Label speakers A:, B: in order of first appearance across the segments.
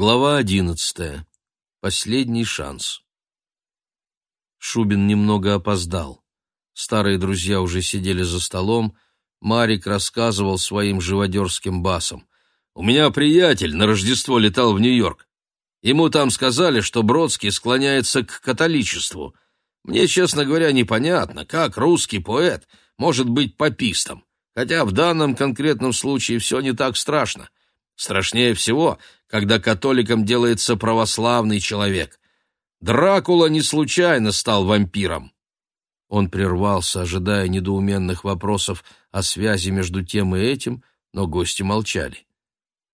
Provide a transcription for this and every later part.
A: Глава одиннадцатая. Последний шанс. Шубин немного опоздал. Старые друзья уже сидели за столом. Марик рассказывал своим живодерским басом. «У меня приятель на Рождество летал в Нью-Йорк. Ему там сказали, что Бродский склоняется к католичеству. Мне, честно говоря, непонятно, как русский поэт может быть попистом, хотя в данном конкретном случае все не так страшно. Страшнее всего, когда католиком делается православный человек. Дракула не случайно стал вампиром. Он прервался, ожидая недоуменных вопросов о связи между тем и этим, но гости молчали.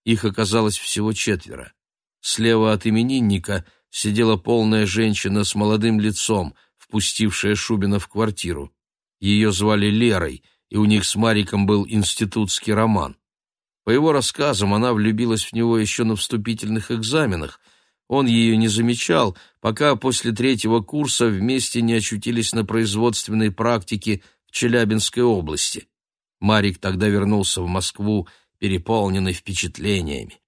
A: Их оказалось всего четверо. Слева от именинника сидела полная женщина с молодым лицом, впустившая Шубина в квартиру. Ее звали Лерой, и у них с Мариком был институтский роман. По его рассказам, она влюбилась в него еще на вступительных экзаменах. Он ее не замечал, пока после третьего курса вместе не очутились на производственной практике в Челябинской области. Марик тогда вернулся в Москву, переполненный впечатлениями.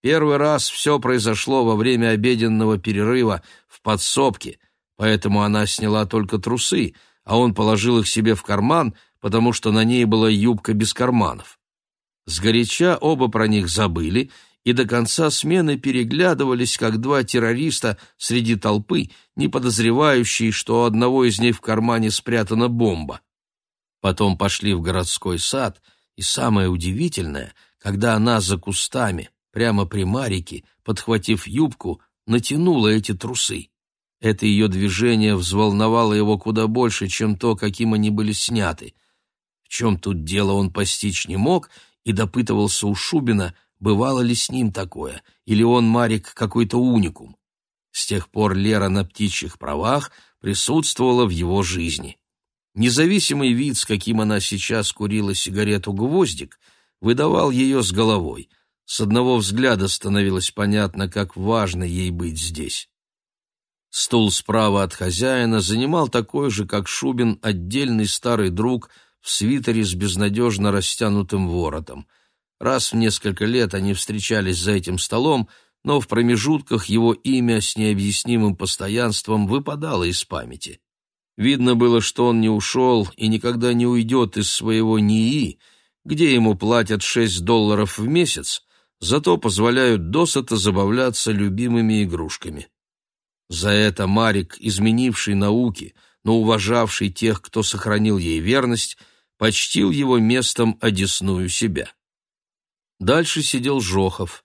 A: Первый раз все произошло во время обеденного перерыва в подсобке, поэтому она сняла только трусы, а он положил их себе в карман, потому что на ней была юбка без карманов. Сгоряча оба про них забыли и до конца смены переглядывались, как два террориста среди толпы, не подозревающие, что у одного из них в кармане спрятана бомба. Потом пошли в городской сад, и самое удивительное, когда она за кустами, прямо при Марике, подхватив юбку, натянула эти трусы. Это ее движение взволновало его куда больше, чем то, каким они были сняты. В чем тут дело он постичь не мог — и допытывался у Шубина, бывало ли с ним такое, или он, Марик, какой-то уникум. С тех пор Лера на птичьих правах присутствовала в его жизни. Независимый вид, с каким она сейчас курила сигарету «Гвоздик», выдавал ее с головой. С одного взгляда становилось понятно, как важно ей быть здесь. Стул справа от хозяина занимал такой же, как Шубин, отдельный старый друг – в свитере с безнадежно растянутым воротом. Раз в несколько лет они встречались за этим столом, но в промежутках его имя с необъяснимым постоянством выпадало из памяти. Видно было, что он не ушел и никогда не уйдет из своего НИИ, где ему платят 6 долларов в месяц, зато позволяют досыта забавляться любимыми игрушками. За это Марик, изменивший науки, но уважавший тех, кто сохранил ей верность, почтил его местом одесную себя. Дальше сидел Жохов.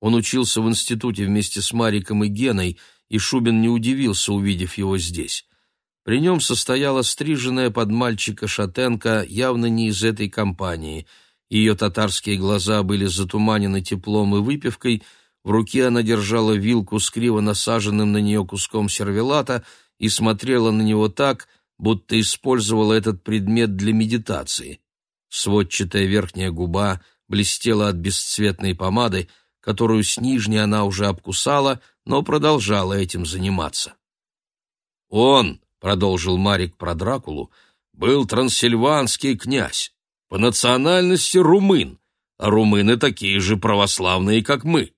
A: Он учился в институте вместе с Мариком и Геной, и Шубин не удивился, увидев его здесь. При нем состояла стриженная под мальчика шатенка, явно не из этой компании. Ее татарские глаза были затуманены теплом и выпивкой, в руке она держала вилку с криво насаженным на нее куском сервелата и смотрела на него так, будто использовала этот предмет для медитации. Сводчатая верхняя губа блестела от бесцветной помады, которую с нижней она уже обкусала, но продолжала этим заниматься. «Он», — продолжил Марик про Дракулу, — «был трансильванский князь, по национальности румын, а румыны такие же православные, как мы.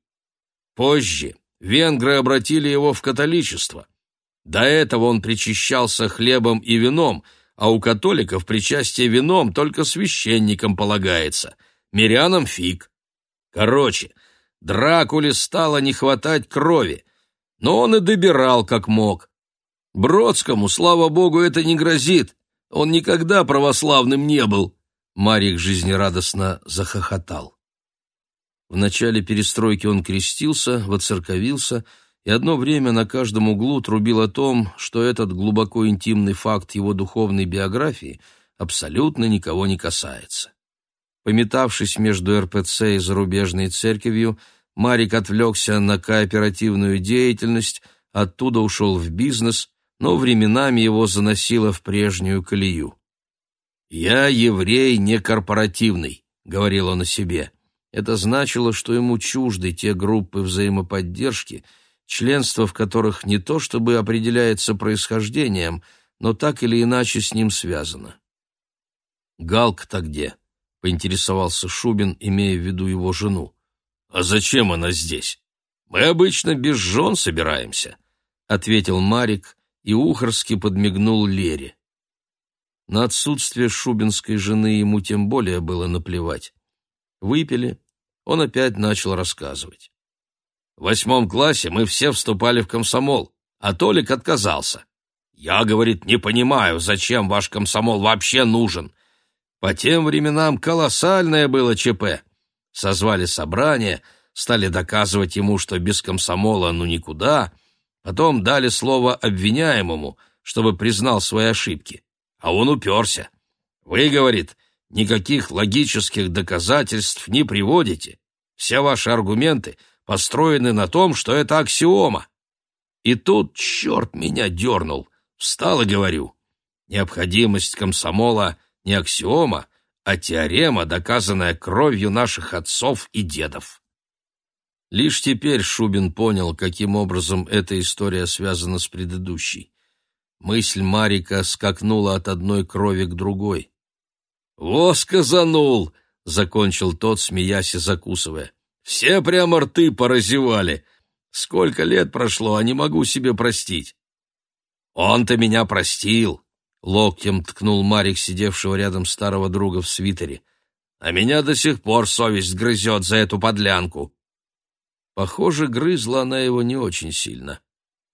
A: Позже венгры обратили его в католичество, до этого он причащался хлебом и вином, а у католиков причастие вином только священникам полагается, мирянам фиг. Короче, Дракуле стало не хватать крови, но он и добирал как мог. Бродскому, слава богу, это не грозит, он никогда православным не был. Марик жизнерадостно захохотал. В начале перестройки он крестился, воцерковился, и одно время на каждом углу трубил о том, что этот глубоко интимный факт его духовной биографии абсолютно никого не касается. Пометавшись между РПЦ и зарубежной церковью, Марик отвлекся на кооперативную деятельность, оттуда ушел в бизнес, но временами его заносило в прежнюю колею. «Я еврей не корпоративный», — говорил он о себе. Это значило, что ему чужды те группы взаимоподдержки — членство в которых не то чтобы определяется происхождением, но так или иначе с ним связано. «Галка-то где?» — поинтересовался Шубин, имея в виду его жену. «А зачем она здесь? Мы обычно без жен собираемся, — ответил Марик и ухорски подмигнул Лере. На отсутствие шубинской жены ему тем более было наплевать. Выпили, он опять начал рассказывать. В восьмом классе мы все вступали в комсомол, а Толик отказался. Я, говорит, не понимаю, зачем ваш комсомол вообще нужен. По тем временам колоссальное было ЧП. Созвали собрание, стали доказывать ему, что без комсомола ну никуда, потом дали слово обвиняемому, чтобы признал свои ошибки. А он уперся. Вы, говорит, никаких логических доказательств не приводите. Все ваши аргументы построены на том, что это аксиома. И тут черт меня дернул. Встал и говорю. Необходимость комсомола не аксиома, а теорема, доказанная кровью наших отцов и дедов. Лишь теперь Шубин понял, каким образом эта история связана с предыдущей. Мысль Марика скакнула от одной крови к другой. «Во, сказанул!» — закончил тот, смеясь и закусывая. «Все прямо рты поразевали. Сколько лет прошло, а не могу себе простить». «Он-то меня простил!» — локтем ткнул Марик, сидевшего рядом старого друга в свитере. «А меня до сих пор совесть грызет за эту подлянку». Похоже, грызла она его не очень сильно.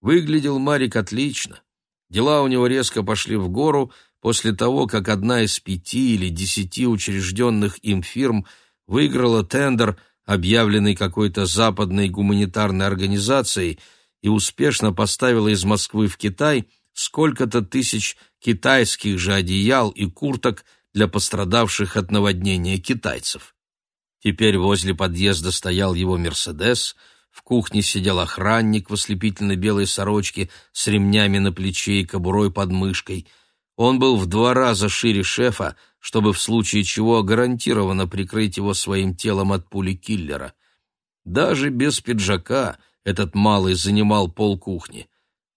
A: Выглядел Марик отлично. Дела у него резко пошли в гору после того, как одна из пяти или десяти учрежденных им фирм выиграла тендер, объявленный какой-то западной гуманитарной организацией, и успешно поставила из Москвы в Китай сколько-то тысяч китайских же одеял и курток для пострадавших от наводнения китайцев. Теперь возле подъезда стоял его «Мерседес», в кухне сидел охранник в ослепительно белой сорочке с ремнями на плече и кобурой под мышкой. Он был в два раза шире шефа, чтобы в случае чего гарантированно прикрыть его своим телом от пули киллера. Даже без пиджака этот малый занимал пол кухни.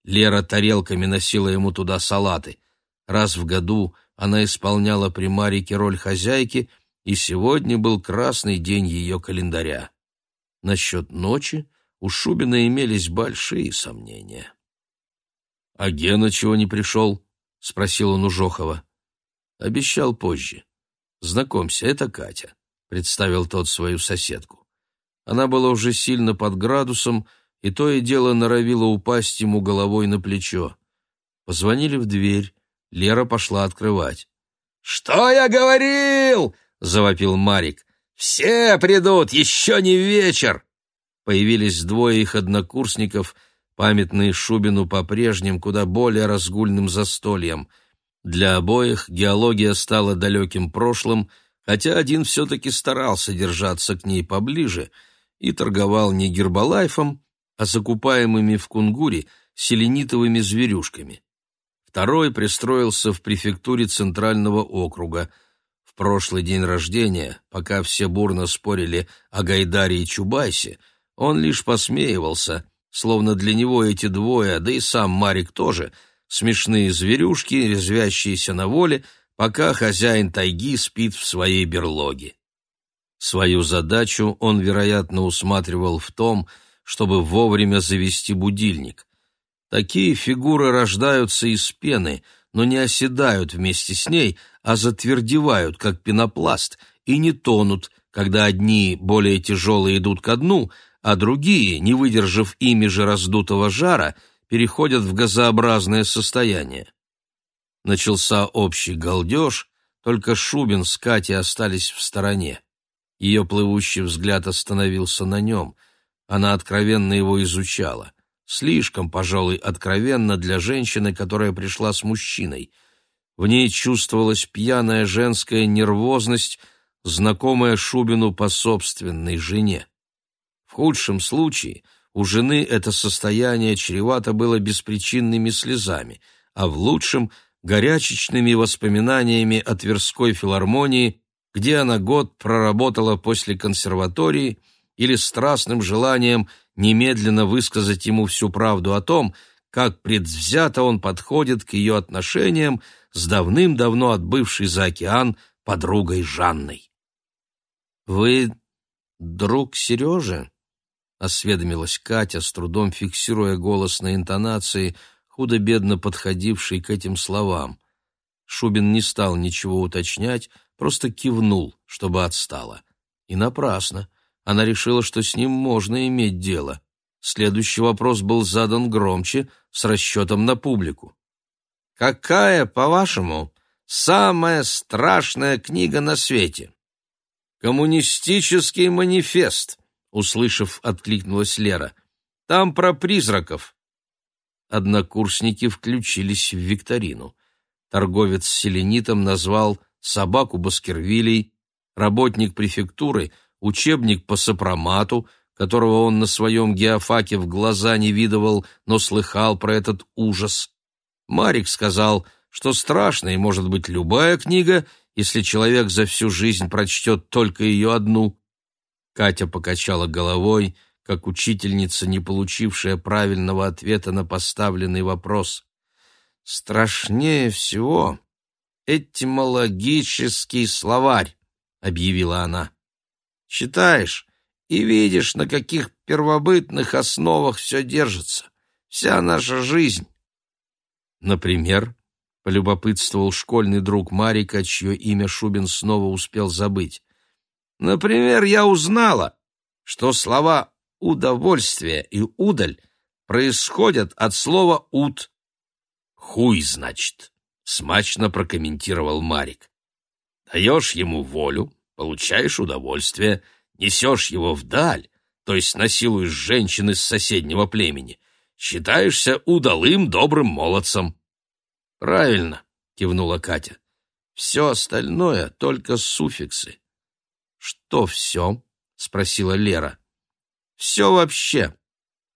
A: Лера тарелками носила ему туда салаты. Раз в году она исполняла при Марике роль хозяйки, и сегодня был красный день ее календаря. Насчет ночи у Шубина имелись большие сомнения. — А Гена чего не пришел? — спросил он у Жохова. — Обещал позже. — Знакомься, это Катя, — представил тот свою соседку. Она была уже сильно под градусом, и то и дело норовила упасть ему головой на плечо. Позвонили в дверь, Лера пошла открывать. «Что я говорил?» — завопил Марик. «Все придут, еще не вечер!» Появились двое их однокурсников, памятные Шубину по прежним, куда более разгульным застольям. Для обоих геология стала далеким прошлым, хотя один все-таки старался держаться к ней поближе и торговал не гербалайфом, а закупаемыми в Кунгуре селенитовыми зверюшками. Второй пристроился в префектуре Центрального округа – прошлый день рождения, пока все бурно спорили о Гайдаре и Чубайсе, он лишь посмеивался, словно для него эти двое, да и сам Марик тоже, смешные зверюшки, резвящиеся на воле, пока хозяин тайги спит в своей берлоге. Свою задачу он, вероятно, усматривал в том, чтобы вовремя завести будильник. Такие фигуры рождаются из пены, но не оседают вместе с ней, а затвердевают, как пенопласт, и не тонут, когда одни, более тяжелые, идут ко дну, а другие, не выдержав ими же раздутого жара, переходят в газообразное состояние. Начался общий галдеж, только Шубин с Катей остались в стороне. Ее плывущий взгляд остановился на нем. Она откровенно его изучала. Слишком, пожалуй, откровенно для женщины, которая пришла с мужчиной — в ней чувствовалась пьяная женская нервозность, знакомая Шубину по собственной жене. В худшем случае у жены это состояние чревато было беспричинными слезами, а в лучшем — горячечными воспоминаниями о Тверской филармонии, где она год проработала после консерватории, или страстным желанием немедленно высказать ему всю правду о том, как предвзято он подходит к ее отношениям с давным-давно отбывшей за океан подругой Жанной. «Вы друг Сережи?» — осведомилась Катя, с трудом фиксируя голос на интонации, худо-бедно подходившей к этим словам. Шубин не стал ничего уточнять, просто кивнул, чтобы отстала. И напрасно. Она решила, что с ним можно иметь дело. Следующий вопрос был задан громче, с расчетом на публику. «Какая, по-вашему, самая страшная книга на свете?» «Коммунистический манифест», — услышав, откликнулась Лера. «Там про призраков». Однокурсники включились в викторину. Торговец с селенитом назвал собаку Баскервилей, работник префектуры — учебник по сопромату, которого он на своем геофаке в глаза не видывал, но слыхал про этот ужас. Марик сказал, что страшной может быть любая книга, если человек за всю жизнь прочтет только ее одну. Катя покачала головой, как учительница, не получившая правильного ответа на поставленный вопрос. «Страшнее всего этимологический словарь», — объявила она. «Читаешь и видишь, на каких первобытных основах все держится, вся наша жизнь». «Например?» — полюбопытствовал школьный друг Марика, чье имя Шубин снова успел забыть. «Например, я узнала, что слова «удовольствие» и «удаль» происходят от слова «ут». «Хуй, значит», — смачно прокомментировал Марик. «Даешь ему волю, получаешь удовольствие, несешь его вдаль, то есть насилуешь женщин из соседнего племени, считаешься удалым добрым молодцем». «Правильно», — кивнула Катя. «Все остальное — только суффиксы». «Что все?» — спросила Лера. «Все вообще.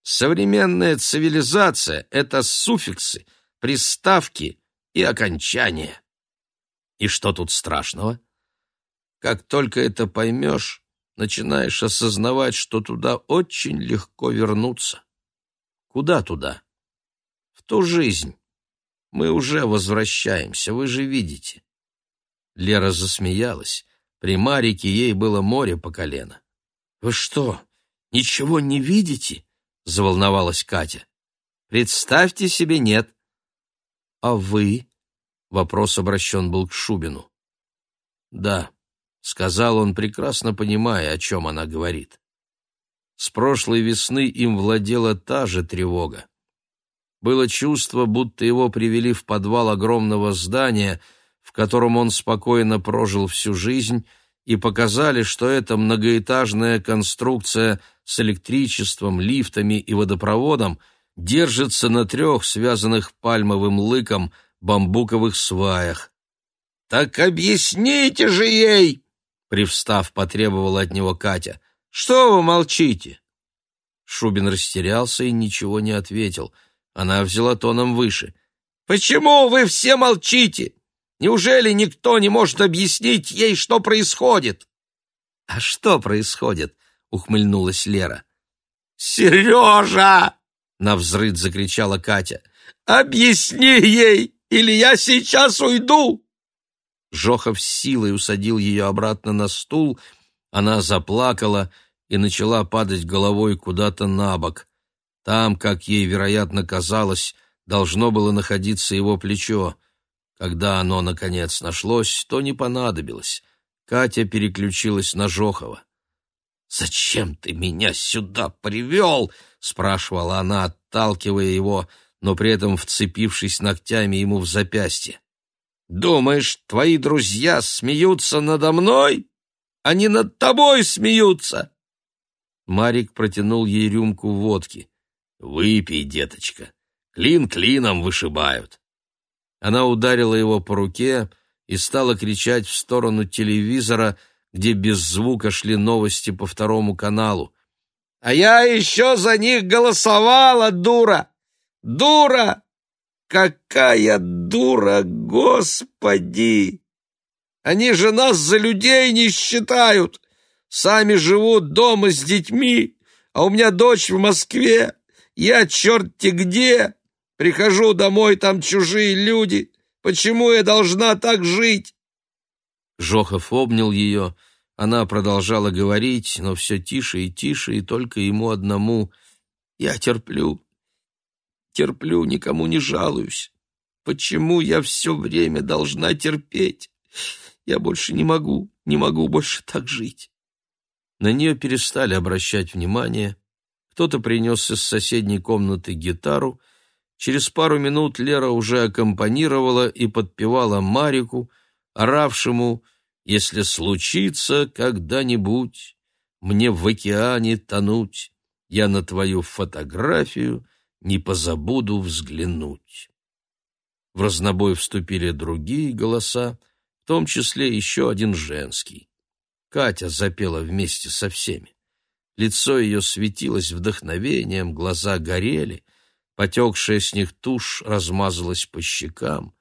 A: Современная цивилизация — это суффиксы, приставки и окончания». «И что тут страшного?» «Как только это поймешь, начинаешь осознавать, что туда очень легко вернуться». «Куда туда?» «В ту жизнь. Мы уже возвращаемся, вы же видите». Лера засмеялась. При Марике ей было море по колено. «Вы что, ничего не видите?» — заволновалась Катя. «Представьте себе, нет». «А вы?» — вопрос обращен был к Шубину. «Да», — сказал он, прекрасно понимая, о чем она говорит. С прошлой весны им владела та же тревога. Было чувство, будто его привели в подвал огромного здания — в котором он спокойно прожил всю жизнь, и показали, что эта многоэтажная конструкция с электричеством, лифтами и водопроводом держится на трех связанных пальмовым лыком бамбуковых сваях. «Так объясните же ей!» — привстав, потребовала от него Катя. «Что вы молчите?» Шубин растерялся и ничего не ответил. Она взяла тоном выше. «Почему вы все молчите? Неужели никто не может объяснить ей, что происходит? — А что происходит? — ухмыльнулась Лера. — Сережа! — навзрыд закричала Катя. — Объясни ей, или я сейчас уйду! Жохов силой усадил ее обратно на стул, она заплакала и начала падать головой куда-то на бок. Там, как ей, вероятно, казалось, должно было находиться его плечо. Когда оно, наконец, нашлось, то не понадобилось. Катя переключилась на Жохова. «Зачем ты меня сюда привел?» — спрашивала она, отталкивая его, но при этом вцепившись ногтями ему в запястье. «Думаешь, твои друзья смеются надо мной? Они над тобой смеются!» Марик протянул ей рюмку водки. «Выпей, деточка, клин клином вышибают». Она ударила его по руке и стала кричать в сторону телевизора, где без звука шли новости по второму каналу. «А я еще за них голосовала, дура! Дура! Какая дура, господи! Они же нас за людей не считают! Сами живут дома с детьми, а у меня дочь в Москве, я черти где!» Прихожу домой, там чужие люди. Почему я должна так жить?» Жохов обнял ее, Она продолжала говорить, но все тише и тише, и только ему одному. «Я терплю, терплю, никому не жалуюсь. Почему я все время должна терпеть? Я больше не могу, не могу больше так жить». На нее перестали обращать внимание. Кто-то принес из соседней комнаты гитару. Через пару минут Лера уже аккомпанировала и подпевала Марику, оравшему «Если случится когда-нибудь мне в океане тонуть, я на твою фотографию не позабуду взглянуть». В разнобой вступили другие голоса, в том числе еще один женский. Катя запела вместе со всеми. Лицо ее светилось вдохновением, глаза горели, потекшая с них тушь размазалась по щекам.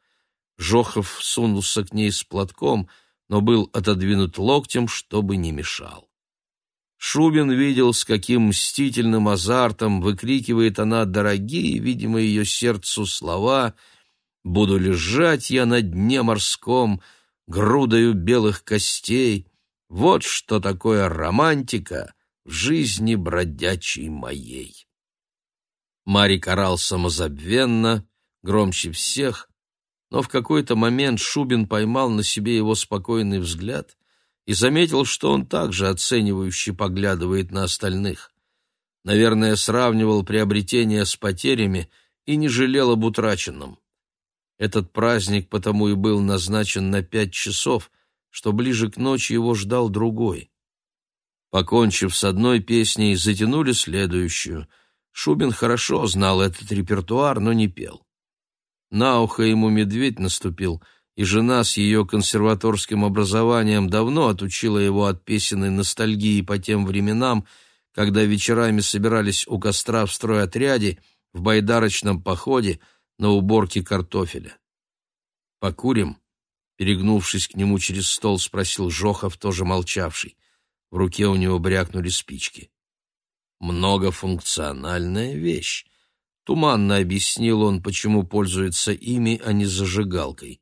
A: Жохов сунулся к ней с платком, но был отодвинут локтем, чтобы не мешал. Шубин видел, с каким мстительным азартом выкрикивает она дорогие, видимо, ее сердцу слова «Буду лежать я на дне морском, грудою белых костей, вот что такое романтика в жизни бродячей моей. Марик орал самозабвенно, громче всех, но в какой-то момент Шубин поймал на себе его спокойный взгляд и заметил, что он также оценивающе поглядывает на остальных. Наверное, сравнивал приобретение с потерями и не жалел об утраченном. Этот праздник потому и был назначен на пять часов, что ближе к ночи его ждал другой. Покончив с одной песней, затянули следующую. Шубин хорошо знал этот репертуар, но не пел. На ухо ему медведь наступил, и жена с ее консерваторским образованием давно отучила его от песенной ностальгии по тем временам, когда вечерами собирались у костра в стройотряде, в байдарочном походе, на уборке картофеля. «Покурим?» Перегнувшись к нему через стол, спросил Жохов, тоже молчавший. В руке у него брякнули спички. «Многофункциональная вещь», — туманно объяснил он, почему пользуется ими, а не зажигалкой.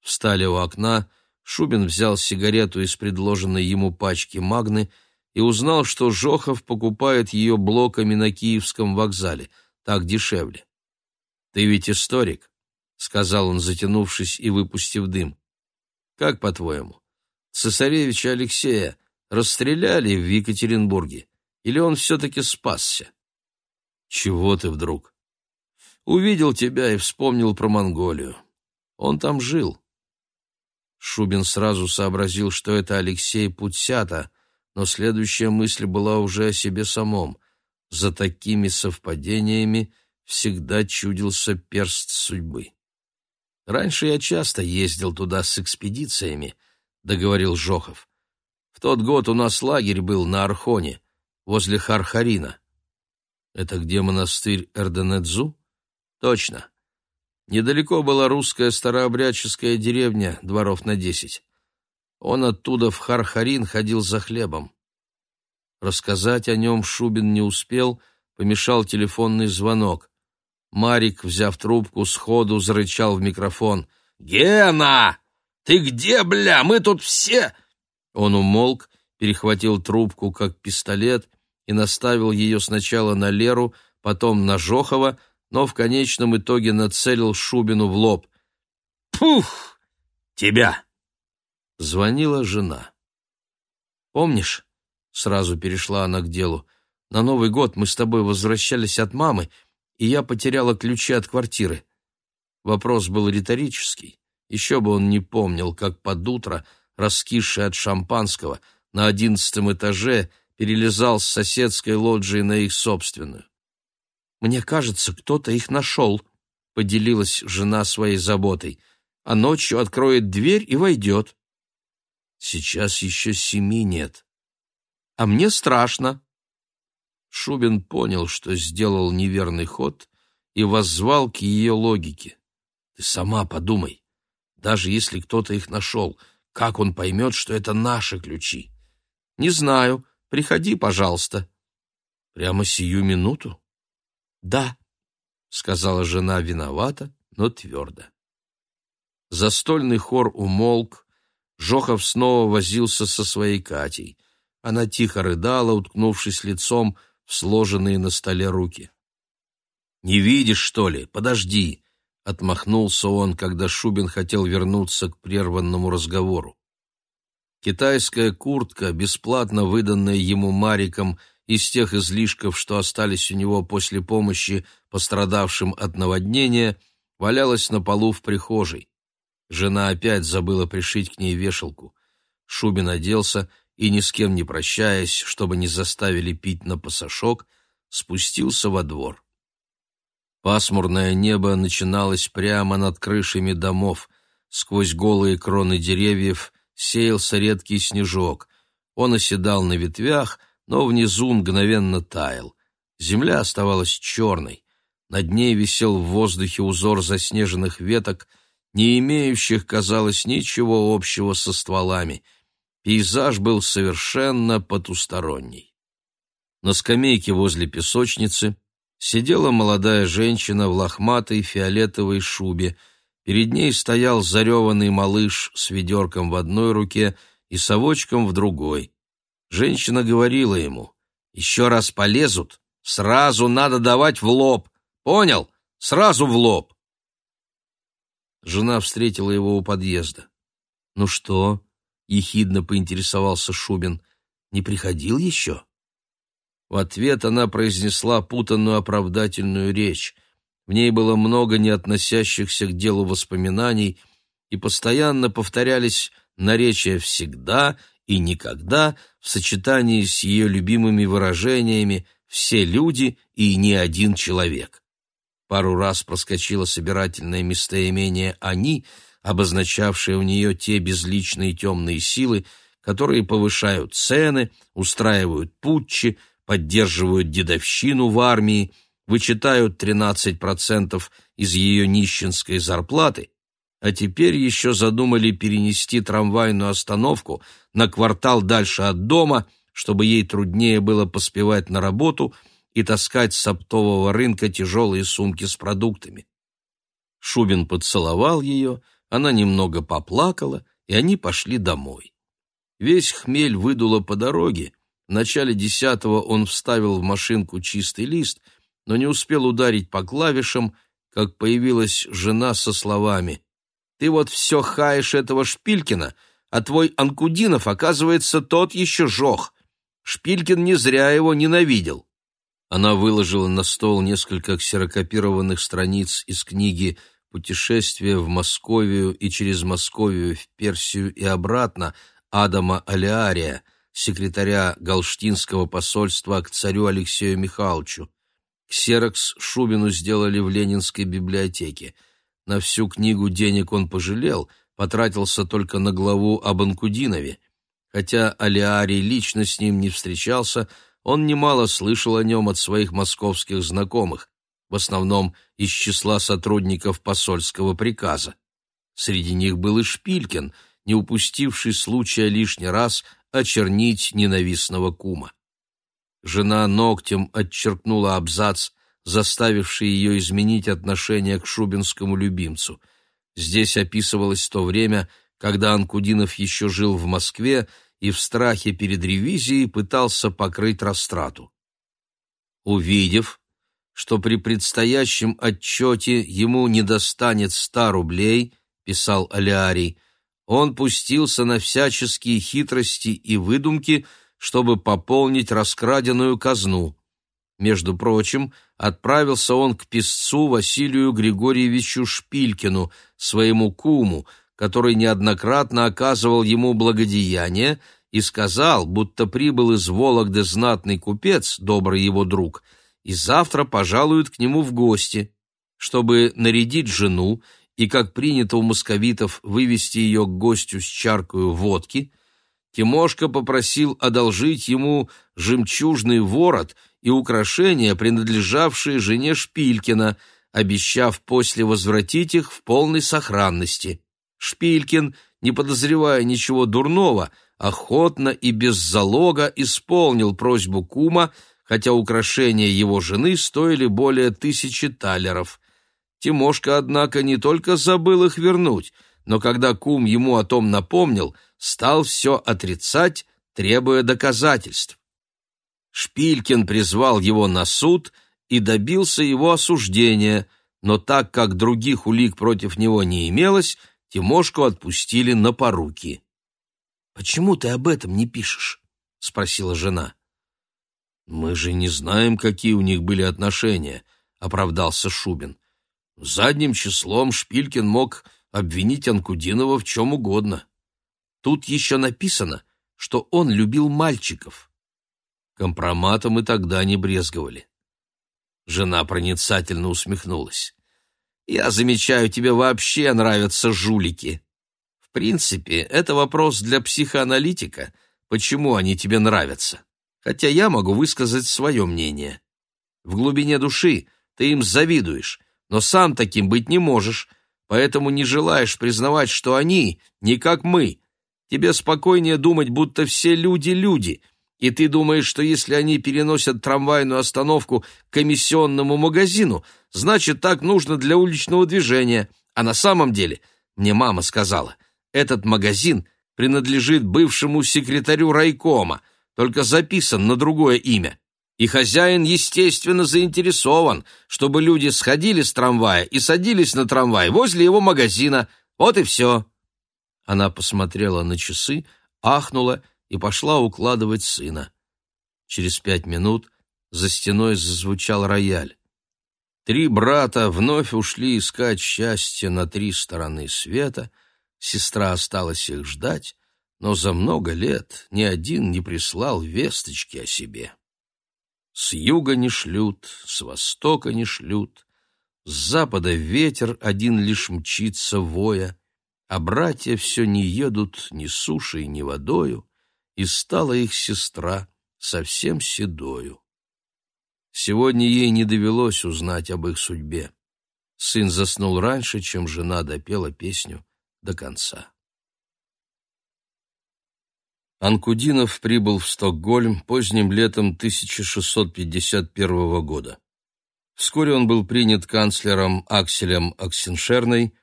A: Встали у окна, Шубин взял сигарету из предложенной ему пачки «Магны» и узнал, что Жохов покупает ее блоками на Киевском вокзале, так дешевле. «Ты ведь историк?» — сказал он, затянувшись и выпустив дым. «Как, по-твоему, цесаревича Алексея расстреляли в Екатеринбурге, или он все-таки спасся?» «Чего ты вдруг?» «Увидел тебя и вспомнил про Монголию. Он там жил». Шубин сразу сообразил, что это Алексей Путсята, но следующая мысль была уже о себе самом. За такими совпадениями всегда чудился перст судьбы. Раньше я часто ездил туда с экспедициями, договорил Жохов. В тот год у нас лагерь был на Архоне, возле Хархарина. Это где монастырь Эрденедзу? Точно. Недалеко была русская старообрядческая деревня, дворов на десять. Он оттуда в Хархарин ходил за хлебом. Рассказать о нем Шубин не успел, помешал телефонный звонок. Марик, взяв трубку, сходу зарычал в микрофон. «Гена! Ты где, бля? Мы тут все...» Он умолк, перехватил трубку, как пистолет, и наставил ее сначала на Леру, потом на Жохова, но в конечном итоге нацелил Шубину в лоб. «Пух! Тебя!» Звонила жена. «Помнишь?» — сразу перешла она к делу. «На Новый год мы с тобой возвращались от мамы, и я потеряла ключи от квартиры. Вопрос был риторический. Еще бы он не помнил, как под утро, раскисший от шампанского, на одиннадцатом этаже перелезал с соседской лоджии на их собственную. «Мне кажется, кто-то их нашел», — поделилась жена своей заботой, «а ночью откроет дверь и войдет». «Сейчас еще семи нет». «А мне страшно», Шубин понял, что сделал неверный ход, и воззвал к ее логике. «Ты сама подумай. Даже если кто-то их нашел, как он поймет, что это наши ключи?» «Не знаю. Приходи, пожалуйста». «Прямо сию минуту?» «Да», — сказала жена виновата, но твердо. Застольный хор умолк, Жохов снова возился со своей Катей. Она тихо рыдала, уткнувшись лицом в сложенные на столе руки. «Не видишь, что ли? Подожди!» — отмахнулся он, когда Шубин хотел вернуться к прерванному разговору. Китайская куртка, бесплатно выданная ему Мариком из тех излишков, что остались у него после помощи пострадавшим от наводнения, валялась на полу в прихожей. Жена опять забыла пришить к ней вешалку. Шубин оделся и, ни с кем не прощаясь, чтобы не заставили пить на пасашок, спустился во двор. Пасмурное небо начиналось прямо над крышами домов. Сквозь голые кроны деревьев сеялся редкий снежок. Он оседал на ветвях, но внизу мгновенно таял. Земля оставалась черной. Над ней висел в воздухе узор заснеженных веток, не имеющих, казалось, ничего общего со стволами. Пейзаж был совершенно потусторонний. На скамейке возле песочницы сидела молодая женщина в лохматой фиолетовой шубе. Перед ней стоял зареванный малыш с ведерком в одной руке и совочком в другой. Женщина говорила ему, «Еще раз полезут, сразу надо давать в лоб. Понял? Сразу в лоб!» Жена встретила его у подъезда. «Ну что?» — ехидно поинтересовался Шубин. «Не приходил еще?» В ответ она произнесла путанную оправдательную речь. В ней было много не относящихся к делу воспоминаний, и постоянно повторялись наречия «всегда» и «никогда» в сочетании с ее любимыми выражениями «все люди» и «ни один человек». Пару раз проскочило собирательное местоимение «они», обозначавшее у нее те безличные темные силы, которые повышают цены, устраивают путчи, поддерживают дедовщину в армии, вычитают 13% из ее нищенской зарплаты, а теперь еще задумали перенести трамвайную остановку на квартал дальше от дома, чтобы ей труднее было поспевать на работу и таскать с оптового рынка тяжелые сумки с продуктами. Шубин поцеловал ее, она немного поплакала, и они пошли домой. Весь хмель выдуло по дороге, в начале десятого он вставил в машинку чистый лист, но не успел ударить по клавишам, как появилась жена со словами «Ты вот все хаешь этого Шпилькина, а твой Анкудинов, оказывается, тот еще жох. Шпилькин не зря его ненавидел». Она выложила на стол несколько ксерокопированных страниц из книги «Путешествие в Московию и через Московию в Персию и обратно» Адама Алиария – секретаря Галштинского посольства к царю Алексею Михайловичу. Ксерокс Шубину сделали в Ленинской библиотеке. На всю книгу денег он пожалел, потратился только на главу об Анкудинове. Хотя Алиарий лично с ним не встречался, он немало слышал о нем от своих московских знакомых, в основном из числа сотрудников посольского приказа. Среди них был и Шпилькин, не упустивший случая лишний раз очернить ненавистного кума. Жена ногтем отчеркнула абзац, заставивший ее изменить отношение к шубинскому любимцу. Здесь описывалось то время, когда Анкудинов еще жил в Москве и в страхе перед ревизией пытался покрыть растрату. Увидев, что при предстоящем отчете ему не достанет ста рублей, писал Алиарий, он пустился на всяческие хитрости и выдумки, чтобы пополнить раскраденную казну. Между прочим, отправился он к писцу Василию Григорьевичу Шпилькину, своему куму, который неоднократно оказывал ему благодеяние, и сказал, будто прибыл из Вологды знатный купец, добрый его друг, и завтра пожалуют к нему в гости, чтобы нарядить жену и, как принято у московитов, вывести ее к гостю с чаркою водки, Тимошка попросил одолжить ему жемчужный ворот и украшения, принадлежавшие жене Шпилькина, обещав после возвратить их в полной сохранности. Шпилькин, не подозревая ничего дурного, охотно и без залога исполнил просьбу кума, хотя украшения его жены стоили более тысячи талеров. Тимошка, однако, не только забыл их вернуть, но когда кум ему о том напомнил, стал все отрицать, требуя доказательств. Шпилькин призвал его на суд и добился его осуждения, но так как других улик против него не имелось, Тимошку отпустили на поруки. «Почему ты об этом не пишешь?» — спросила жена. «Мы же не знаем, какие у них были отношения», — оправдался Шубин. «Задним числом Шпилькин мог обвинить Анкудинова в чем угодно. Тут еще написано, что он любил мальчиков. Компроматом и тогда не брезговали». Жена проницательно усмехнулась. «Я замечаю, тебе вообще нравятся жулики. В принципе, это вопрос для психоаналитика, почему они тебе нравятся. Хотя я могу высказать свое мнение. В глубине души ты им завидуешь, но сам таким быть не можешь, поэтому не желаешь признавать, что они не как мы. Тебе спокойнее думать, будто все люди — люди — и ты думаешь, что если они переносят трамвайную остановку к комиссионному магазину, значит, так нужно для уличного движения. А на самом деле, мне мама сказала, этот магазин принадлежит бывшему секретарю райкома, только записан на другое имя. И хозяин, естественно, заинтересован, чтобы люди сходили с трамвая и садились на трамвай возле его магазина. Вот и все. Она посмотрела на часы, ахнула и пошла укладывать сына. Через пять минут за стеной зазвучал рояль. Три брата вновь ушли искать счастье на три стороны света, сестра осталась их ждать, но за много лет ни один не прислал весточки о себе. С юга не шлют, с востока не шлют, с запада ветер один лишь мчится воя, а братья все не едут ни сушей, ни водою, и стала их сестра совсем седою. Сегодня ей не довелось узнать об их судьбе. Сын заснул раньше, чем жена допела песню до конца. Анкудинов прибыл в Стокгольм поздним летом 1651 года. Вскоре он был принят канцлером Акселем Аксеншерной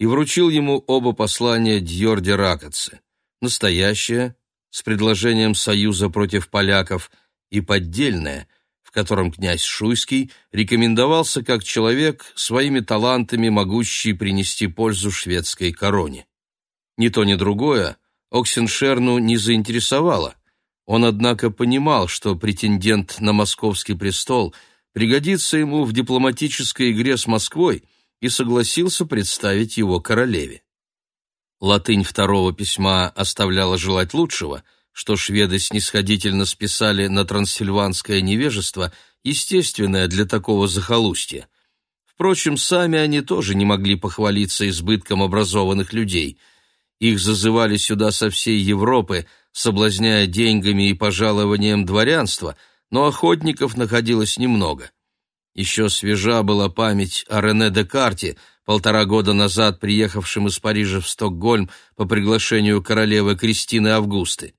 A: и вручил ему оба послания Дьорде Ракоце, настоящее с предложением союза против поляков и поддельное, в котором князь Шуйский рекомендовался как человек, своими талантами могущий принести пользу шведской короне. Ни то, ни другое Оксеншерну не заинтересовало. Он, однако, понимал, что претендент на московский престол пригодится ему в дипломатической игре с Москвой и согласился представить его королеве. Латынь второго письма оставляла желать лучшего, что шведы снисходительно списали на трансильванское невежество, естественное для такого захолустья. Впрочем, сами они тоже не могли похвалиться избытком образованных людей. Их зазывали сюда со всей Европы, соблазняя деньгами и пожалованием дворянства, но охотников находилось немного. Еще свежа была память о Рене Декарте, полтора года назад приехавшим из Парижа в Стокгольм по приглашению королевы Кристины Августы.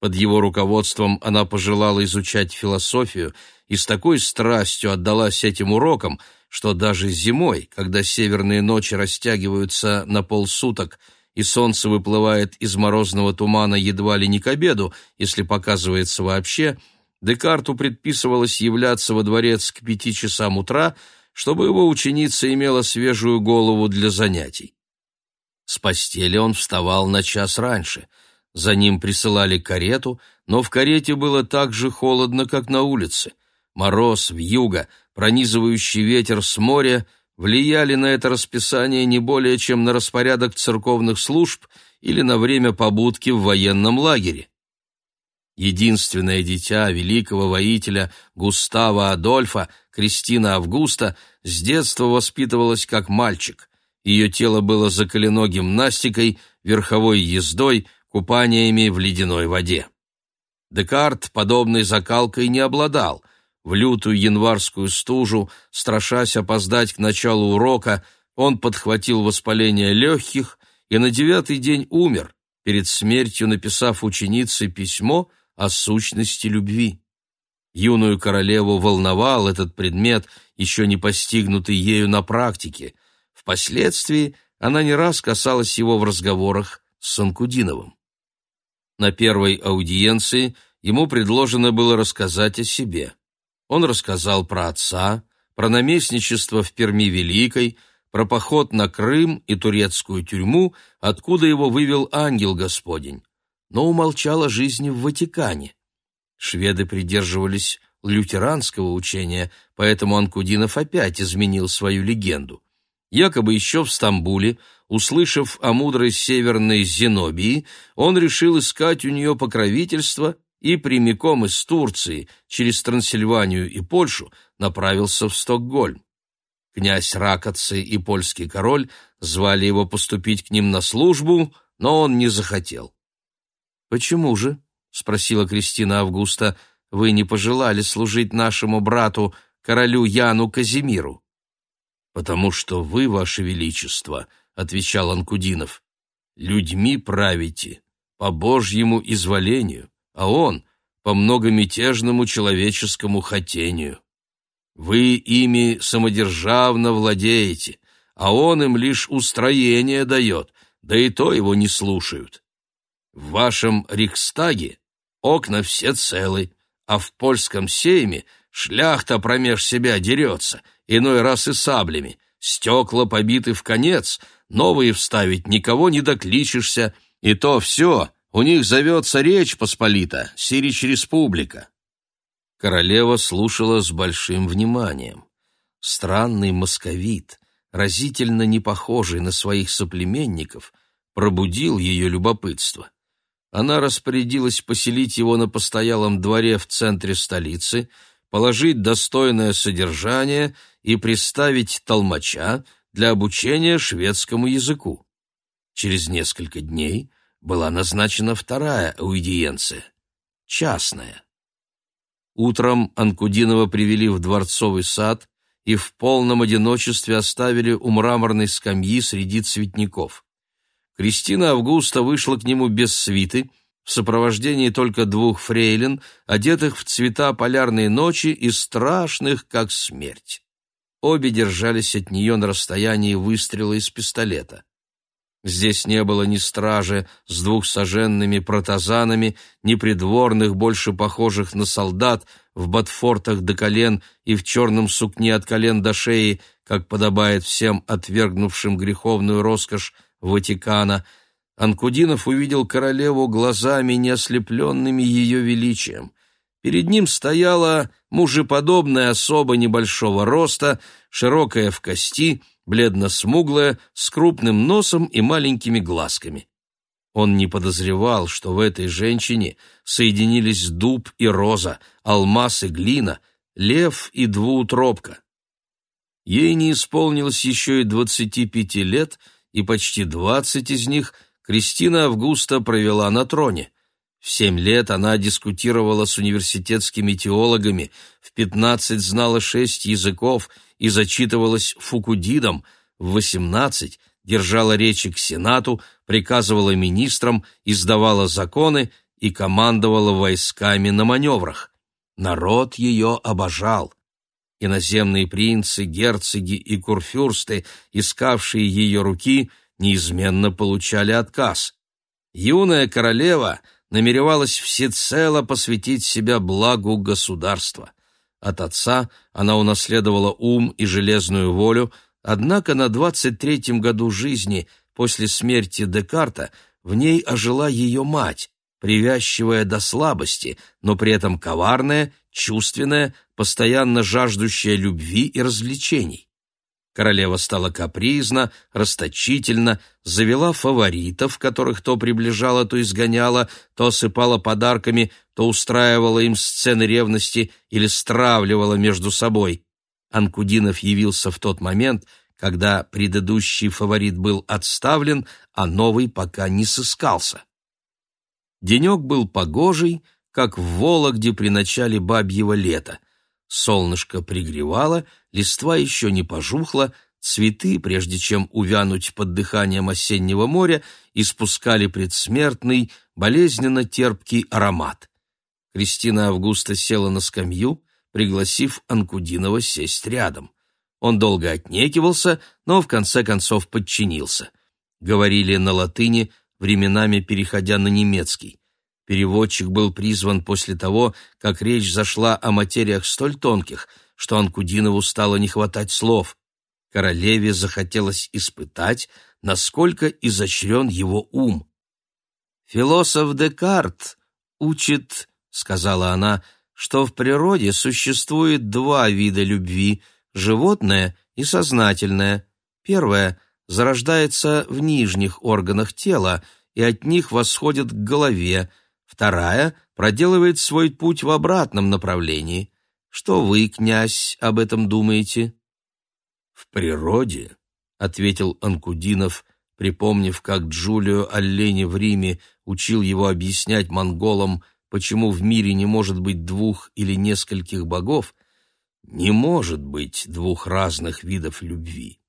A: Под его руководством она пожелала изучать философию и с такой страстью отдалась этим урокам, что даже зимой, когда северные ночи растягиваются на полсуток и солнце выплывает из морозного тумана едва ли не к обеду, если показывается вообще, Декарту предписывалось являться во дворец к пяти часам утра, чтобы его ученица имела свежую голову для занятий. С постели он вставал на час раньше. За ним присылали карету, но в карете было так же холодно, как на улице. Мороз, вьюга, пронизывающий ветер с моря влияли на это расписание не более чем на распорядок церковных служб или на время побудки в военном лагере единственное дитя великого воителя Густава Адольфа, Кристина Августа, с детства воспитывалась как мальчик. Ее тело было закалено гимнастикой, верховой ездой, купаниями в ледяной воде. Декарт подобной закалкой не обладал. В лютую январскую стужу, страшась опоздать к началу урока, он подхватил воспаление легких и на девятый день умер, перед смертью написав ученице письмо — о сущности любви. Юную королеву волновал этот предмет, еще не постигнутый ею на практике. Впоследствии она не раз касалась его в разговорах с Санкудиновым. На первой аудиенции ему предложено было рассказать о себе. Он рассказал про отца, про наместничество в Перми Великой, про поход на Крым и турецкую тюрьму, откуда его вывел ангел Господень, но умолчал о жизни в Ватикане. Шведы придерживались лютеранского учения, поэтому Анкудинов опять изменил свою легенду. Якобы еще в Стамбуле, услышав о мудрой северной Зенобии, он решил искать у нее покровительство и прямиком из Турции, через Трансильванию и Польшу, направился в Стокгольм. Князь Ракоцы и польский король звали его поступить к ним на службу, но он не захотел. «Почему же?» — спросила Кристина Августа. «Вы не пожелали служить нашему брату, королю Яну Казимиру?» «Потому что вы, ваше величество», — отвечал Анкудинов, — «людьми правите, по Божьему изволению, а он — по многомятежному человеческому хотению». Вы ими самодержавно владеете, а он им лишь устроение дает, да и то его не слушают. В вашем Рикстаге окна все целы, а в польском сейме шляхта промеж себя дерется, иной раз и саблями, стекла побиты в конец, новые вставить никого не докличешься, и то все, у них зовется Речь Посполита, Сирич Республика. Королева слушала с большим вниманием. Странный московит, разительно не похожий на своих соплеменников, пробудил ее любопытство. Она распорядилась поселить его на постоялом дворе в центре столицы, положить достойное содержание и приставить толмача для обучения шведскому языку. Через несколько дней была назначена вторая аудиенция, частная. Утром Анкудинова привели в дворцовый сад и в полном одиночестве оставили у мраморной скамьи среди цветников. Кристина Августа вышла к нему без свиты, в сопровождении только двух фрейлин, одетых в цвета полярной ночи и страшных, как смерть. Обе держались от нее на расстоянии выстрела из пистолета. Здесь не было ни стражи с двухсоженными протазанами, ни придворных, больше похожих на солдат, в ботфортах до колен и в черном сукне от колен до шеи, как подобает всем отвергнувшим греховную роскошь Ватикана. Анкудинов увидел королеву глазами, не ослепленными ее величием. Перед ним стояла мужеподобная особа небольшого роста, широкая в кости, бледно-смуглая, с крупным носом и маленькими глазками. Он не подозревал, что в этой женщине соединились дуб и роза, алмаз и глина, лев и двуутробка. Ей не исполнилось еще и двадцати пяти лет, и почти двадцать из них Кристина Августа провела на троне. В семь лет она дискутировала с университетскими теологами, в пятнадцать знала шесть языков и зачитывалась Фукудидом, в восемнадцать держала речи к Сенату, приказывала министрам, издавала законы и командовала войсками на маневрах. Народ ее обожал. Иноземные принцы, герцоги и курфюрсты, искавшие ее руки, неизменно получали отказ. Юная королева намеревалась всецело посвятить себя благу государства. От отца она унаследовала ум и железную волю, однако на двадцать третьем году жизни после смерти Декарта в ней ожила ее мать, привязчивая до слабости, но при этом коварная, чувственная, постоянно жаждущая любви и развлечений. Королева стала капризна, расточительна, завела фаворитов, которых то приближала, то изгоняла, то осыпала подарками, то устраивала им сцены ревности или стравливала между собой. Анкудинов явился в тот момент, когда предыдущий фаворит был отставлен, а новый пока не сыскался. Денек был погожий, как в Вологде при начале бабьего лета — Солнышко пригревало, листва еще не пожухла, цветы, прежде чем увянуть под дыханием осеннего моря, испускали предсмертный, болезненно терпкий аромат. Кристина Августа села на скамью, пригласив Анкудинова сесть рядом. Он долго отнекивался, но в конце концов подчинился. Говорили на латыни, временами переходя на немецкий. Переводчик был призван после того, как речь зашла о материях столь тонких, что Анкудинову стало не хватать слов. Королеве захотелось испытать, насколько изощрен его ум. «Философ Декарт учит, — сказала она, — что в природе существует два вида любви — животное и сознательное. Первое зарождается в нижних органах тела и от них восходит к голове, вторая проделывает свой путь в обратном направлении. Что вы, князь, об этом думаете?
B: В природе, ответил Анкудинов, припомнив, как Джулио Аллени в Риме учил его объяснять монголам, почему в мире не может быть двух или нескольких богов, не может быть двух разных видов любви.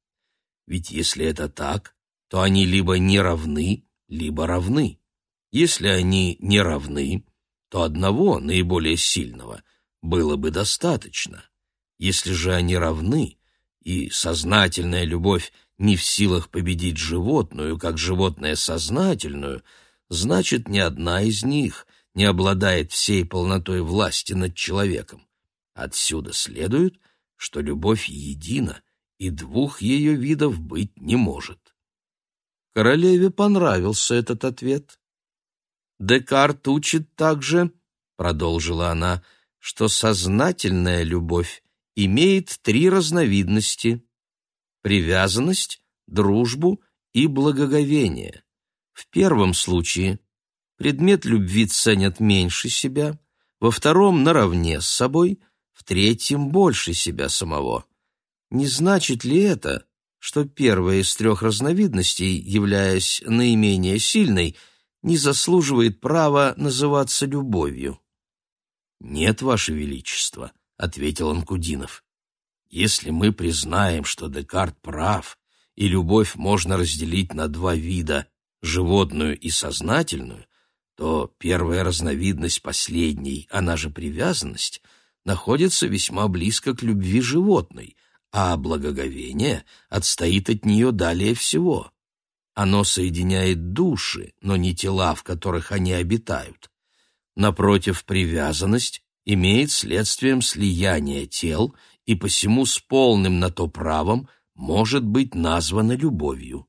B: Ведь если это так, то они либо не равны, либо равны. Если они не равны, то одного, наиболее сильного, было бы достаточно. Если же они равны, и сознательная любовь не в силах победить животную, как животное сознательную, значит, ни одна из них не обладает всей полнотой власти над человеком. Отсюда следует, что любовь едина, и двух ее видов быть не может. Королеве понравился этот ответ. Декарт учит также, продолжила она, что сознательная любовь имеет три разновидности – привязанность, дружбу и благоговение. В первом случае предмет любви ценят меньше себя, во втором – наравне с собой, в третьем – больше себя самого. Не значит ли это, что первая из трех разновидностей, являясь наименее сильной – не заслуживает права называться любовью. «Нет, Ваше Величество», — ответил Анкудинов. «Если мы признаем, что Декарт прав, и любовь можно разделить на два вида — животную и сознательную, то первая разновидность последней, она же привязанность, находится весьма близко к любви животной, а благоговение отстоит от нее далее всего. Оно соединяет души, но не тела, в которых они обитают. Напротив, привязанность имеет следствием слияния тел и посему с полным на то правом может быть названа любовью.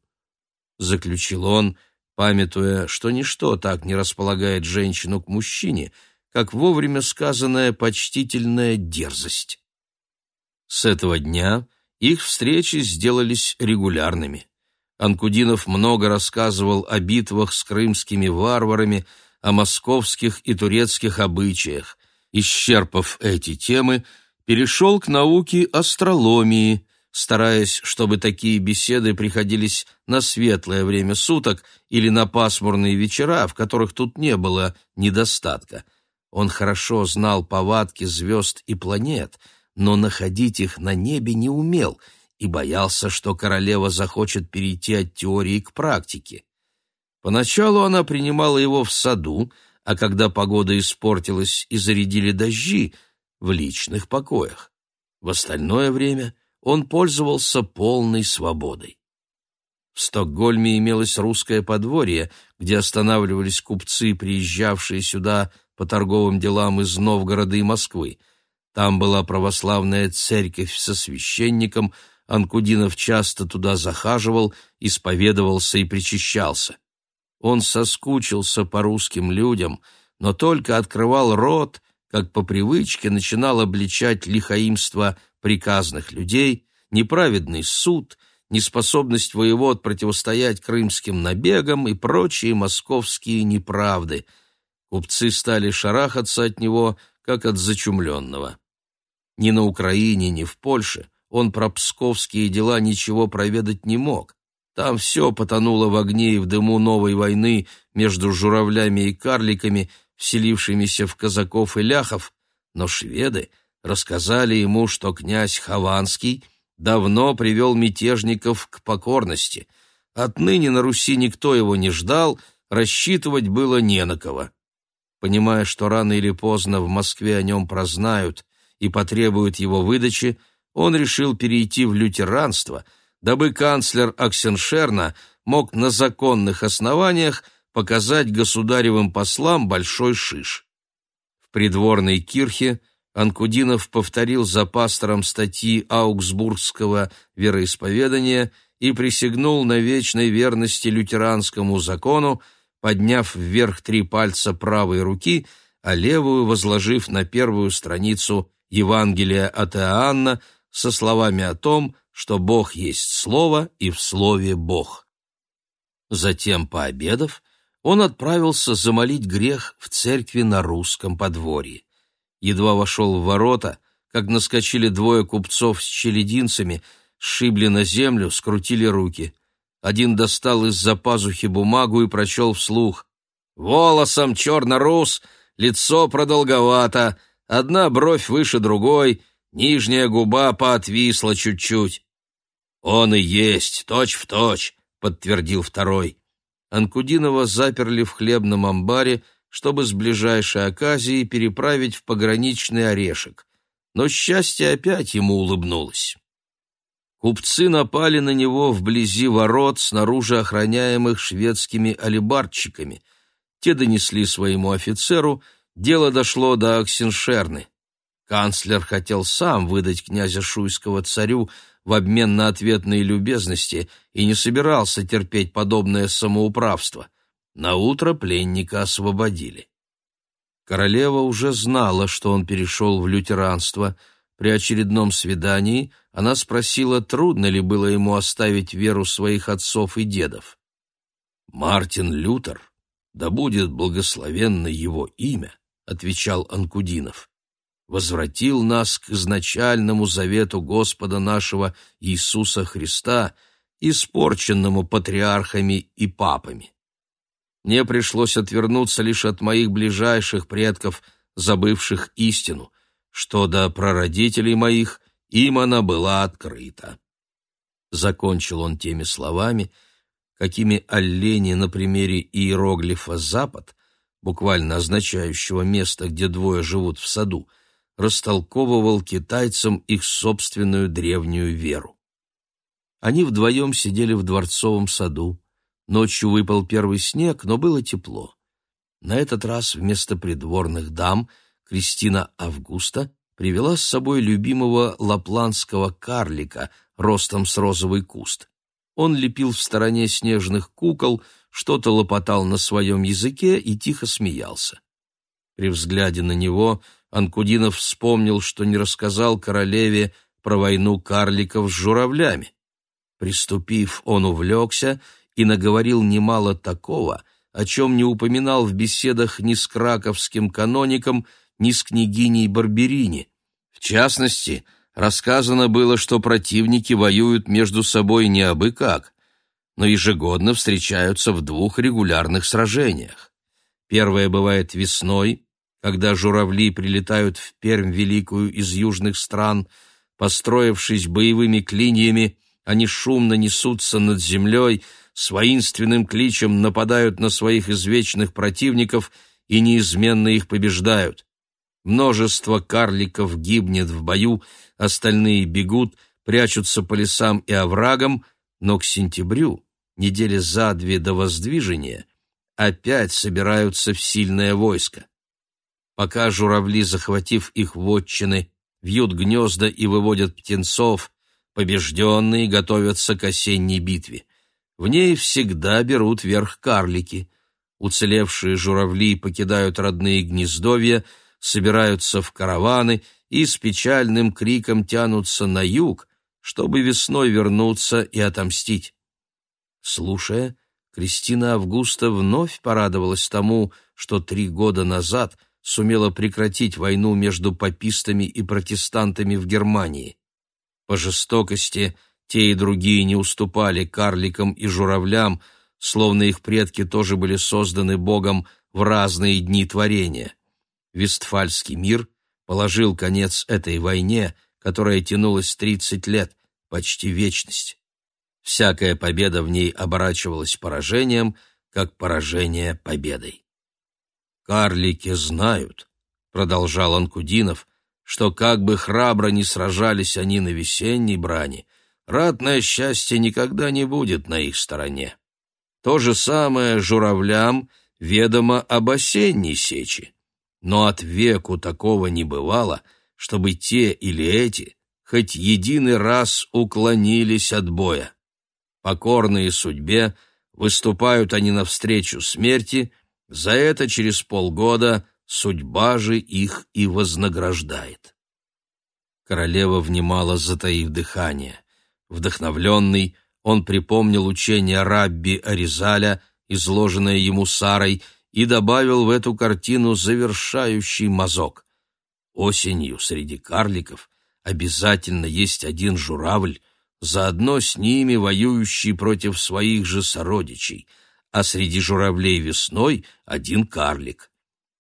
B: Заключил он, памятуя, что ничто так не располагает женщину к мужчине, как вовремя сказанная почтительная дерзость. С этого дня их встречи сделались регулярными. Анкудинов много рассказывал о битвах с крымскими варварами, о московских и турецких обычаях. Исчерпав эти темы, перешел к науке астрологии, стараясь, чтобы такие беседы приходились на светлое время суток или на пасмурные вечера, в которых тут не было недостатка. Он хорошо знал повадки звезд и планет, но находить их на небе не умел — и боялся, что королева захочет перейти от теории к практике. Поначалу она принимала его в саду, а когда погода испортилась и зарядили дожди, в личных покоях. В остальное время он пользовался полной свободой. В Стокгольме имелось русское подворье, где останавливались купцы, приезжавшие сюда по торговым делам из Новгорода и Москвы. Там была православная церковь со священником, Анкудинов часто туда захаживал, исповедовался и причащался. Он соскучился по русским людям, но только открывал рот, как по привычке начинал обличать лихаимство приказных людей, неправедный суд, неспособность воевод противостоять крымским набегам и прочие московские неправды. Купцы стали шарахаться от него, как от зачумленного. Ни на Украине, ни в Польше он про псковские дела ничего проведать не мог. Там все потонуло в огне и в дыму новой войны между журавлями и карликами, вселившимися в казаков и ляхов, но шведы рассказали ему, что князь Хованский давно привел мятежников к покорности. Отныне на Руси никто его не ждал, рассчитывать было не на кого. Понимая, что рано или поздно в Москве о нем прознают и потребуют его выдачи, он решил перейти в лютеранство, дабы канцлер Аксеншерна мог на законных основаниях
A: показать государевым послам большой шиш. В придворной кирхе Анкудинов повторил за пастором статьи аугсбургского вероисповедания и присягнул на вечной верности лютеранскому закону, подняв вверх три пальца правой руки, а левую возложив на первую страницу Евангелия от Иоанна со словами о том, что Бог есть Слово и в Слове Бог. Затем, пообедав, он отправился замолить грех в церкви на русском подворье. Едва вошел в ворота, как наскочили двое купцов с челединцами, сшибли на землю, скрутили руки. Один достал из-за пазухи бумагу и прочел вслух. «Волосом черно-рус, лицо продолговато, одна бровь выше другой, нижняя губа поотвисла чуть-чуть». «Он и есть, точь-в-точь», точь, — подтвердил второй. Анкудинова заперли в хлебном амбаре, чтобы с ближайшей оказией переправить в пограничный орешек. Но счастье опять ему улыбнулось. Купцы напали на него вблизи ворот, снаружи охраняемых шведскими алибардчиками. Те донесли своему офицеру, дело дошло до Аксеншерны. Канцлер хотел сам выдать князя Шуйского царю, в обмен на ответные любезности и не собирался терпеть подобное самоуправство. На утро пленника освободили. Королева уже знала, что он перешел в лютеранство. При очередном свидании она спросила, трудно ли было ему оставить веру своих отцов и дедов. «Мартин Лютер, да будет благословенно его имя», — отвечал Анкудинов возвратил нас к изначальному завету Господа нашего Иисуса Христа, испорченному патриархами и папами. Мне пришлось отвернуться лишь от моих ближайших предков, забывших истину, что до прародителей моих им она была открыта. Закончил он теми словами, какими олени на примере иероглифа «Запад», буквально означающего место, где двое живут в саду, — растолковывал китайцам их собственную древнюю веру. Они вдвоем сидели в дворцовом саду. Ночью выпал первый снег, но было тепло. На этот раз вместо придворных дам Кристина Августа привела с собой любимого лапландского карлика ростом с розовый куст. Он лепил в стороне снежных кукол, что-то лопотал на своем языке и тихо смеялся. При взгляде на него Анкудинов вспомнил, что не рассказал королеве про войну карликов с журавлями. Приступив, он увлекся и наговорил немало такого, о чем не упоминал в беседах ни с краковским каноником, ни с княгиней Барберини. В частности, рассказано было, что противники воюют между собой не абы как, но ежегодно встречаются в двух регулярных сражениях. Первое бывает весной, когда журавли прилетают в Пермь великую из южных стран, построившись боевыми клиньями, они шумно несутся над землей, с воинственным кличем нападают на своих извечных противников и неизменно их побеждают. Множество карликов гибнет в бою, остальные бегут, прячутся по лесам и оврагам, но к сентябрю, недели за две до воздвижения, опять собираются в сильное войско пока журавли, захватив их вотчины, вьют гнезда и выводят птенцов, побежденные готовятся к осенней битве. В ней всегда берут верх карлики. Уцелевшие журавли покидают родные гнездовья, собираются в караваны и с печальным криком тянутся на юг, чтобы весной вернуться и отомстить. Слушая, Кристина Августа вновь порадовалась тому, что три года назад — сумела прекратить войну между папистами и протестантами в Германии. По жестокости те и другие не уступали карликам и журавлям, словно их предки тоже были созданы Богом в разные дни творения. Вестфальский мир положил конец этой войне, которая тянулась тридцать лет, почти вечность. Всякая победа в ней оборачивалась поражением, как поражение победой. «Карлики знают», — продолжал Анкудинов, «что как бы храбро ни сражались они на весенней брани, ратное счастье никогда не будет на их стороне. То же самое журавлям ведомо об осенней сече. Но от веку такого не бывало, чтобы те или эти хоть единый раз уклонились от боя. Покорные судьбе, выступают они навстречу смерти, за это через полгода судьба же их и вознаграждает. Королева внимала, затаив дыхание. Вдохновленный, он припомнил учение Рабби Аризаля, изложенное ему Сарой, и добавил в эту картину завершающий мазок. Осенью среди карликов обязательно есть один журавль, заодно с ними воюющий против своих же сородичей, а среди журавлей весной один карлик.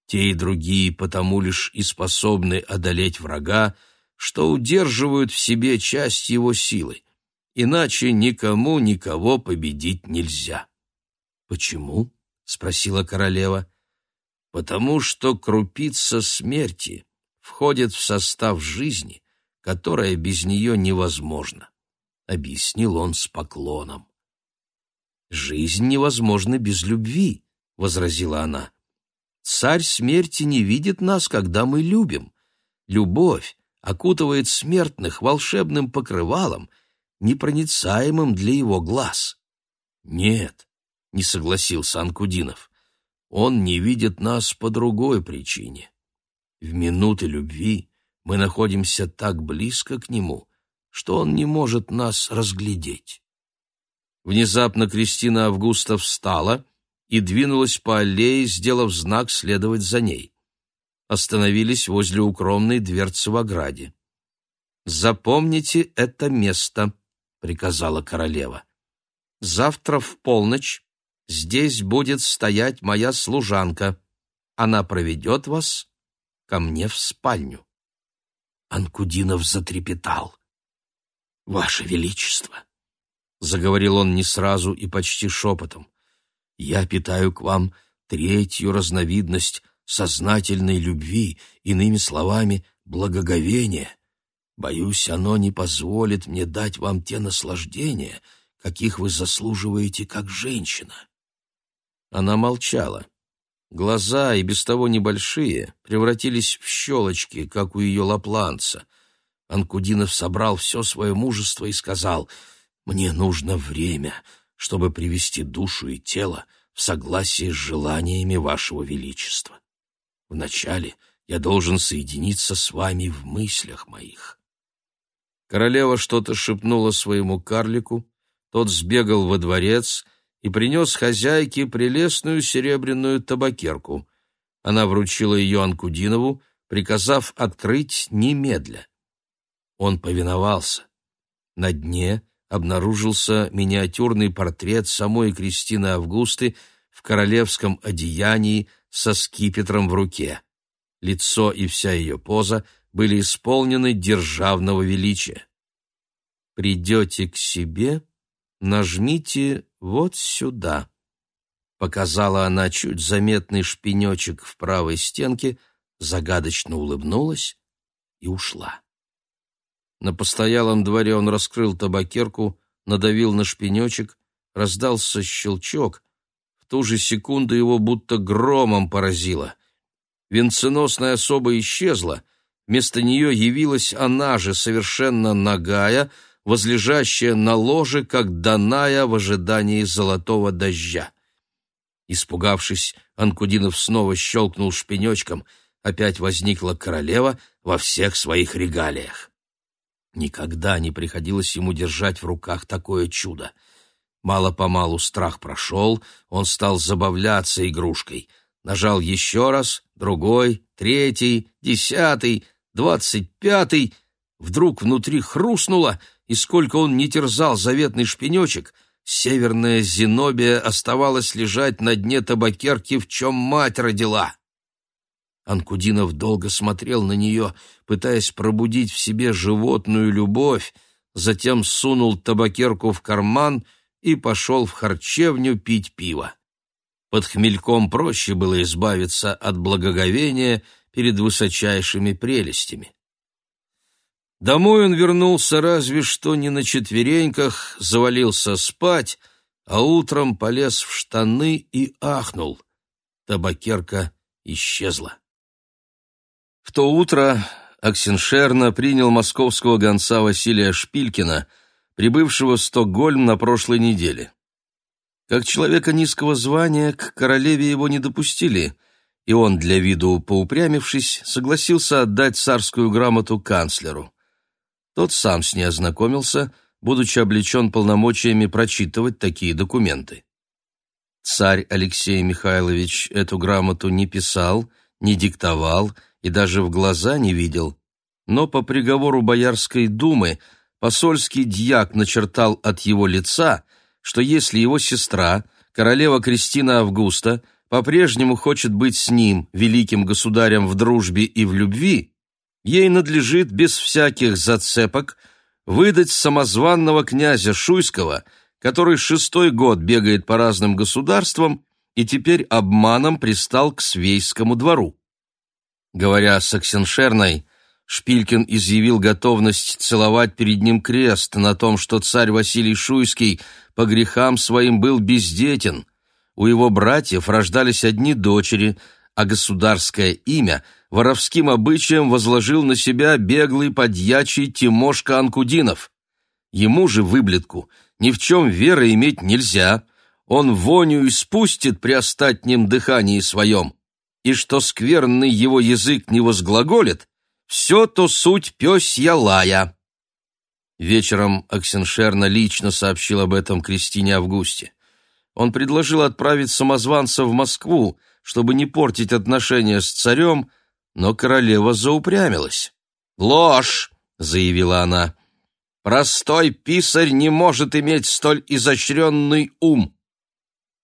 A: Те и другие потому лишь и способны одолеть врага, что удерживают в себе часть его силы. Иначе никому никого победить нельзя. «Почему?» — спросила королева. «Потому что крупица смерти входит в состав жизни, которая без нее невозможна», — объяснил он с поклоном. «Жизнь невозможна без любви», — возразила она. «Царь смерти не видит нас, когда мы любим. Любовь окутывает смертных волшебным покрывалом, непроницаемым для его глаз. Нет, не согласился Анкудинов. Он не видит нас по другой причине. В минуты любви мы находимся так близко к нему, что он не может нас разглядеть. Внезапно Кристина Августа встала и двинулась по аллее, сделав знак следовать за ней остановились возле укромной дверцы в ограде. «Запомните это место», — приказала королева. «Завтра в полночь здесь будет стоять моя служанка. Она проведет вас ко мне в спальню». Анкудинов затрепетал. «Ваше Величество!» — заговорил он не сразу и почти шепотом. «Я питаю к вам третью разновидность сознательной любви, иными словами, благоговения. Боюсь, оно не позволит мне дать вам те наслаждения, каких вы заслуживаете как женщина». Она молчала. Глаза, и без того небольшие, превратились в щелочки, как у ее лапланца. Анкудинов собрал все свое мужество и сказал, «Мне нужно время, чтобы привести душу и тело в согласие с желаниями вашего величества. Вначале я должен соединиться с вами в мыслях моих». Королева что-то шепнула своему карлику, тот сбегал во дворец и принес хозяйке прелестную серебряную табакерку. Она вручила ее Анкудинову, приказав открыть немедля. Он повиновался. На дне обнаружился миниатюрный портрет самой Кристины Августы в королевском одеянии со скипетром в руке. Лицо и вся ее поза были исполнены державного величия. «Придете к себе, нажмите вот сюда», — показала она чуть заметный шпинечек в правой стенке, загадочно улыбнулась и ушла. На постоялом дворе он раскрыл табакерку, надавил на шпинечек, раздался щелчок, ту же секунду его будто громом поразило. Венценосная особа исчезла, вместо нее явилась она же, совершенно нагая, возлежащая на ложе, как даная в ожидании золотого дождя. Испугавшись, Анкудинов снова щелкнул шпинечком, опять возникла королева во всех своих регалиях. Никогда не приходилось ему держать в руках такое чудо — Мало-помалу страх прошел, он стал забавляться игрушкой. Нажал еще раз, другой, третий, десятый, двадцать пятый. Вдруг внутри хрустнуло, и сколько он не терзал заветный шпинечек, северная Зенобия оставалась лежать на дне табакерки, в чем мать родила. Анкудинов долго смотрел на нее, пытаясь пробудить в себе животную любовь, затем сунул табакерку в карман — и пошел в харчевню пить пиво. Под хмельком проще было избавиться от благоговения перед высочайшими прелестями. Домой он вернулся разве что не на четвереньках, завалился спать, а утром полез в штаны и ахнул. Табакерка исчезла. В то утро Аксеншерна принял московского гонца Василия Шпилькина, прибывшего в Стокгольм на прошлой неделе. Как человека низкого звания, к королеве его не допустили, и он, для виду поупрямившись, согласился отдать царскую грамоту канцлеру. Тот сам с ней ознакомился, будучи облечен полномочиями прочитывать такие документы. Царь Алексей Михайлович эту грамоту не писал, не диктовал и даже в глаза не видел, но по приговору Боярской думы посольский дьяк начертал от его лица, что если его сестра, королева Кристина Августа, по-прежнему хочет быть с ним, великим государем в дружбе и в любви, ей надлежит без всяких зацепок выдать самозванного князя Шуйского, который шестой год бегает по разным государствам и теперь обманом пристал к Свейскому двору. Говоря с Оксеншерной, Шпилькин изъявил готовность целовать перед ним крест на том, что царь Василий Шуйский по грехам своим был бездетен. У его братьев рождались одни дочери, а государское имя воровским обычаем возложил на себя беглый подьячий Тимошка Анкудинов. Ему же, выблетку, ни в чем веры иметь нельзя, он воню испустит при остатнем дыхании своем, и что скверный его язык не возглаголит, все то суть пёсья лая. Вечером Аксеншерна лично сообщил об этом Кристине Августе. Он предложил отправить самозванца в Москву, чтобы не портить отношения с царем, но королева заупрямилась. «Ложь!» — заявила она. «Простой писарь не может иметь столь изощренный ум!»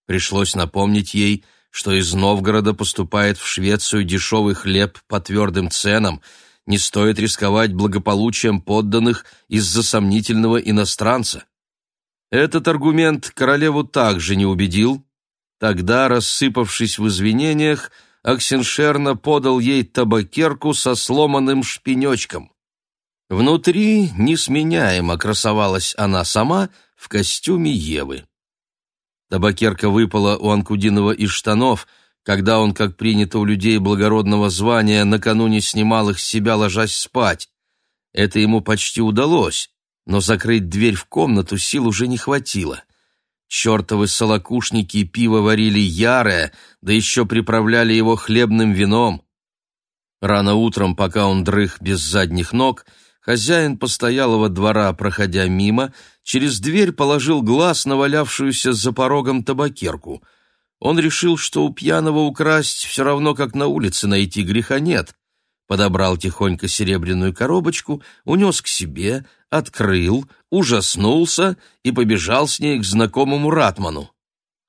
A: Пришлось напомнить ей, что из Новгорода поступает в Швецию дешевый хлеб по твердым ценам — не стоит рисковать благополучием подданных из-за сомнительного иностранца. Этот аргумент королеву также не убедил. Тогда, рассыпавшись в извинениях, Аксеншерна подал ей табакерку со сломанным шпинечком. Внутри несменяемо красовалась она сама в костюме Евы. Табакерка выпала у Анкудинова из штанов — когда он, как принято у людей благородного звания, накануне снимал их с себя, ложась спать. Это ему почти удалось, но закрыть дверь в комнату сил уже не хватило. Чертовы солокушники пиво варили ярое, да еще приправляли его хлебным вином. Рано утром, пока он дрых без задних ног, хозяин постоялого двора, проходя мимо, через дверь положил глаз на валявшуюся за порогом табакерку — он решил, что у пьяного украсть все равно, как на улице найти греха нет. Подобрал тихонько серебряную коробочку, унес к себе, открыл, ужаснулся и побежал с ней к знакомому Ратману.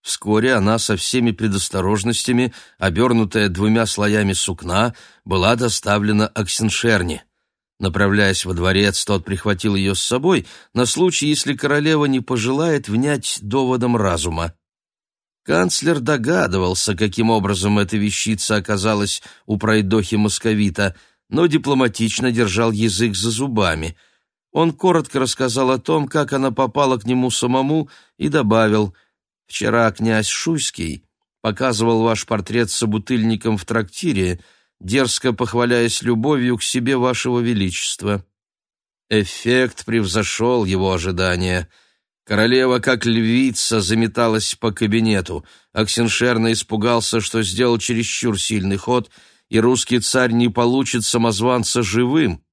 A: Вскоре она со всеми предосторожностями, обернутая двумя слоями сукна, была доставлена Аксеншерне. Направляясь во дворец, тот прихватил ее с собой на случай, если королева не пожелает внять доводом разума. Канцлер догадывался, каким образом эта вещица оказалась у пройдохи московита, но дипломатично держал язык за зубами. Он коротко рассказал о том, как она попала к нему самому, и добавил «Вчера князь Шуйский показывал ваш портрет собутыльником в трактире, дерзко похваляясь любовью к себе вашего величества». Эффект превзошел его ожидания — Королева, как львица, заметалась по кабинету. Аксеншерна испугался, что сделал чересчур сильный ход, и русский царь не получит самозванца живым.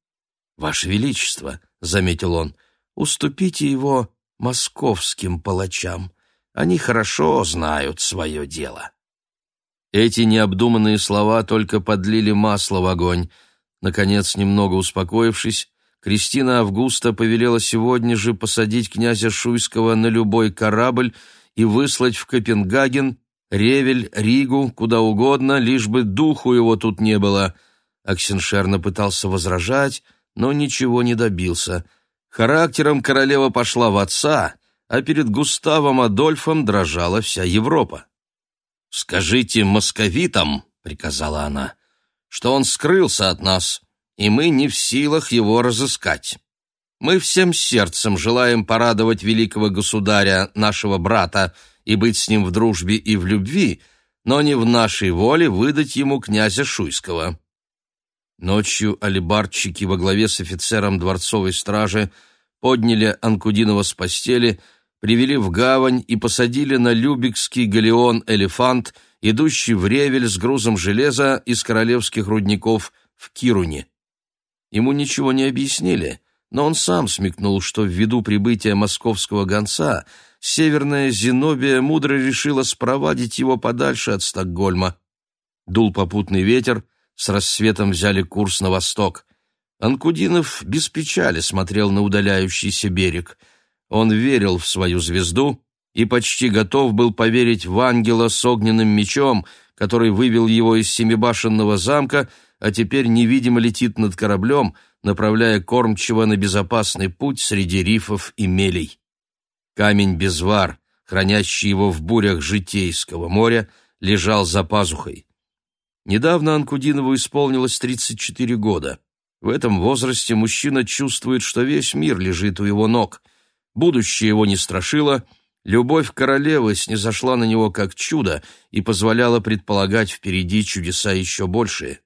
A: «Ваше Величество», — заметил он, — «уступите его московским палачам. Они хорошо знают свое дело». Эти необдуманные слова только подлили масло в огонь. Наконец, немного успокоившись, Кристина Августа повелела сегодня же посадить князя Шуйского на любой корабль и выслать в Копенгаген, Ревель, Ригу, куда угодно, лишь бы духу его тут не было. Аксеншерна пытался возражать, но ничего не добился. Характером королева пошла в отца, а перед Густавом Адольфом дрожала вся Европа. «Скажите московитам», — приказала она, — «что он скрылся от нас, и мы не в силах его разыскать. Мы всем сердцем желаем порадовать великого государя, нашего брата, и быть с ним в дружбе и в любви, но не в нашей воле выдать ему князя Шуйского». Ночью алибардщики во главе с офицером дворцовой стражи подняли Анкудинова с постели, привели в гавань и посадили на Любекский галеон «Элефант», идущий в Ревель с грузом железа из королевских рудников в Кируне. Ему ничего не объяснили, но он сам смекнул, что ввиду прибытия московского гонца северная Зенобия мудро решила спровадить его подальше от Стокгольма. Дул попутный ветер, с рассветом взяли курс на восток. Анкудинов без печали смотрел на удаляющийся берег. Он верил в свою звезду и почти готов был поверить в ангела с огненным мечом, который вывел его из семибашенного замка, а теперь невидимо летит над кораблем, направляя кормчего на безопасный путь среди рифов и мелей. Камень-безвар, хранящий его в бурях Житейского моря, лежал за пазухой. Недавно Анкудинову исполнилось 34 года. В этом возрасте мужчина чувствует, что весь мир лежит у его ног. Будущее его не страшило, любовь королевы снизошла на него как чудо и позволяла предполагать впереди чудеса еще большие.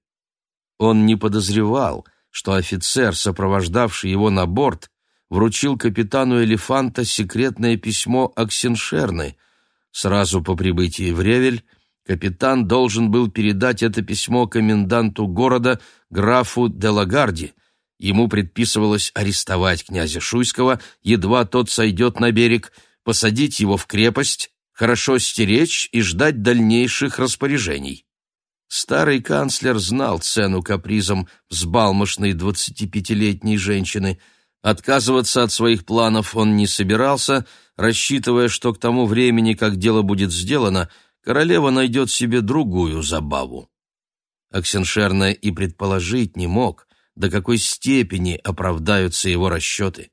A: Он не подозревал, что офицер, сопровождавший его на борт, вручил капитану Элефанта секретное письмо Аксеншерны. Сразу по прибытии в Ревель капитан должен был передать это письмо коменданту города графу де Лагарди. Ему предписывалось арестовать князя Шуйского, едва тот сойдет на берег, посадить его в крепость, хорошо стеречь и ждать дальнейших распоряжений. Старый канцлер знал цену капризам взбалмошной двадцатипятилетней женщины. Отказываться от своих планов он не собирался, рассчитывая, что к тому времени, как дело будет сделано, королева найдет себе другую забаву. Аксеншерна и предположить не мог, до какой степени оправдаются его расчеты.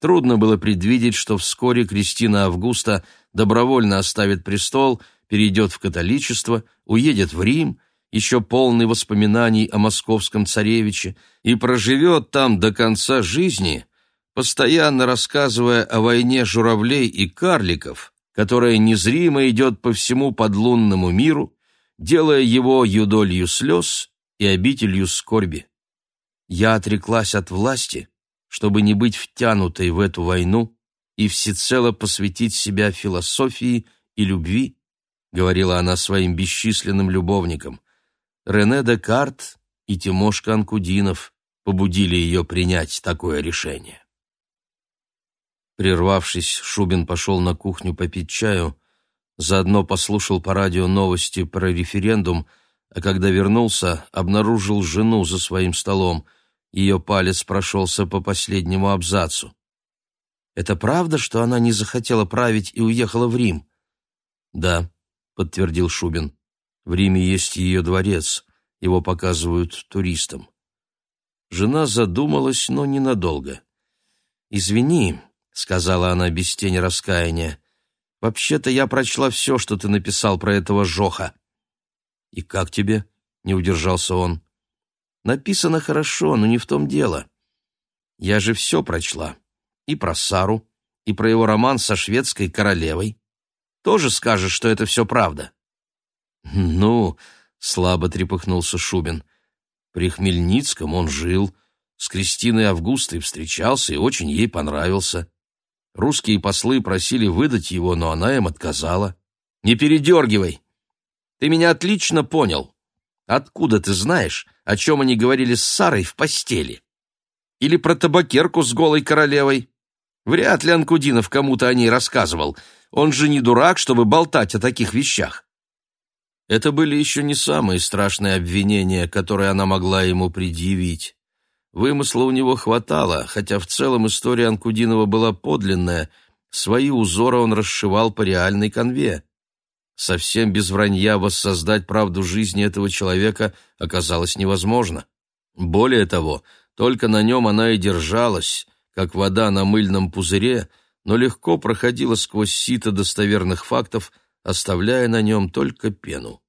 A: Трудно было предвидеть, что вскоре Кристина Августа добровольно оставит престол перейдет в католичество, уедет в Рим, еще полный воспоминаний о московском царевиче, и проживет там до конца жизни, постоянно рассказывая о войне журавлей и карликов, которая незримо идет по всему подлунному миру, делая его юдолью слез и обителью скорби. Я отреклась от власти, чтобы не быть втянутой в эту войну и всецело посвятить себя философии и любви, — говорила она своим бесчисленным любовникам. Рене Декарт и Тимошка Анкудинов побудили ее принять такое решение. Прервавшись, Шубин пошел на кухню попить чаю, заодно послушал по радио новости про референдум, а когда вернулся, обнаружил жену за своим столом. Ее палец прошелся по последнему абзацу. «Это правда, что она не захотела править и уехала в Рим?» «Да», — подтвердил Шубин. «В Риме есть ее дворец, его показывают туристам». Жена задумалась, но ненадолго. «Извини», — сказала она без тени раскаяния, — «вообще-то я прочла все, что ты написал про этого Жоха». «И как тебе?» — не удержался он. «Написано хорошо, но не в том дело. Я же все прочла. И про Сару, и про его роман со шведской королевой тоже скажешь, что это все правда?» «Ну...» — слабо трепыхнулся Шубин. «При Хмельницком он жил, с Кристиной Августой встречался и очень ей понравился. Русские послы просили выдать его, но она им отказала. «Не передергивай! Ты меня отлично понял. Откуда ты знаешь, о чем они говорили с Сарой в постели? Или про табакерку с голой королевой? Вряд ли Анкудинов кому-то о ней рассказывал. Он же не дурак, чтобы болтать о таких вещах. Это были еще не самые страшные обвинения, которые она могла ему предъявить. Вымысла у него хватало, хотя в целом история Анкудинова была подлинная, свои узоры он расшивал по реальной конве. Совсем без вранья воссоздать правду жизни этого человека оказалось невозможно. Более того, только на нем она и держалась, как вода на мыльном пузыре — но легко проходила сквозь сито достоверных фактов, оставляя на нем только пену.